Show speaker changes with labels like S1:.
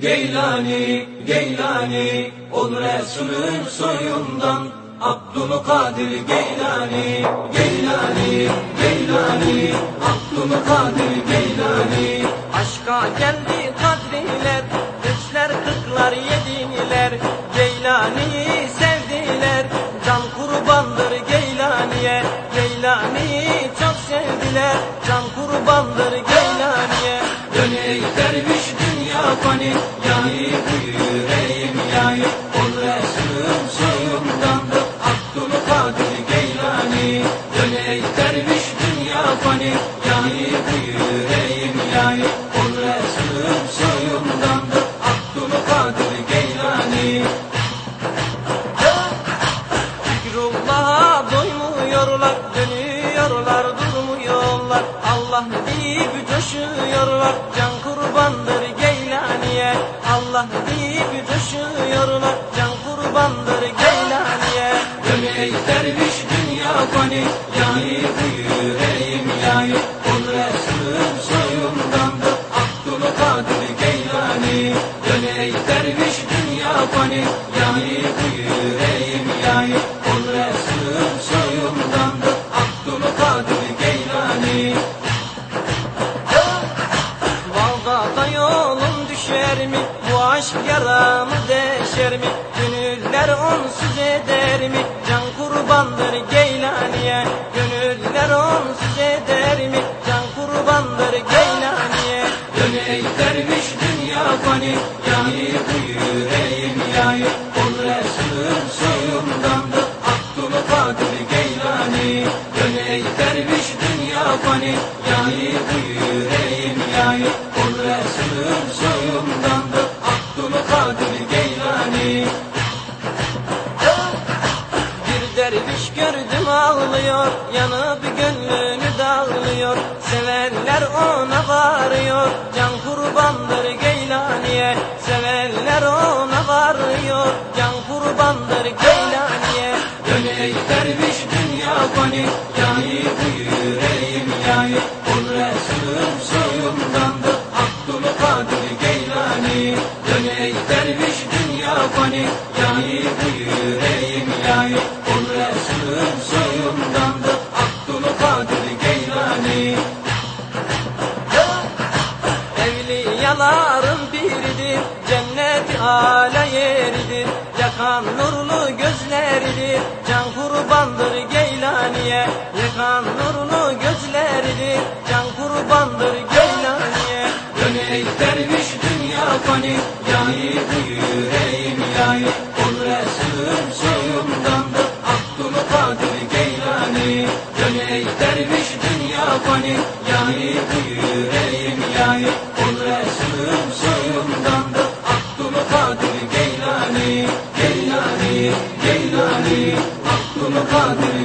S1: Geylani, Geylani, ol Resulün soyundan Abdülkadir Geylani, Geylani, Geylani, Abdülkadir Geylani.
S2: Aşka geldi kadriler, üçler kırklar yediler. Geylani'yi sevdiler, can kurbandır Geylani'ye. Geylani'yi çok sevdiler, can kurbandır Geylani'ye.
S1: Dön ey derviş fani Yani bu yüreğim yani Ol Resulün soyundandır Abdülkadir Geylani Dön ey derviş dünya fani bu yüreğim yani Ol Resulün soyundandır Abdülkadir Geylani
S2: Zikrullah'a doymuyorlar, dönüyorlar, durmuyorlar. Allah deyip coşuyorlar, can. Allah deyip coşuyorlar, can kurbandır Geylani'ye.
S1: Dön ey derviş dünya fani. Yani bu yüreğim yani. Ol Resulün soyundandır. Abdülkadir Geylani. Dön ey derviş dünya fani. Yani bu yüreğim yani
S2: Aşk yaramı deşer mi? Gönüller onsuz eder mi? Can kurbandır Geylani'ye. Gönüller onsuz eder mi? Can kurbandır Geylani'ye.
S1: Dön ey derviş dünya fani Yani bu yüreğim yani Ol Resulün soyundandır Abdülkadir Geylani Dön ey derviş dünya fani Yani bu yüreğim yani
S2: gördüm ağlıyor, yanıp gönlünü dağılıyor. Sevenler ona varıyor, can kurbandır Geylani'ye. Sevenler ona varıyor, can kurbandır Geylani'ye.
S1: Dön ey derviş dünya fani Yani bu yüreğim yani Ol Resulün soyundandır Abdülkadir Geylani Dön ey derviş dünya fani Yani bu
S2: Evliyaların biridir, cennet ala yeridir. Yakan nurlu gözleridir, can kurbandır Geylani'ye. Yakan nurlu gözleridir, can kurbandır Geylani'ye.
S1: Dön ey derviş dünya fani Yani bu yüreğim yani derviş dünya fani bu yüreğim yani. Ol Resulün soyundandır Abdülkadir Geylani Geylani Geylani. Abdülkadir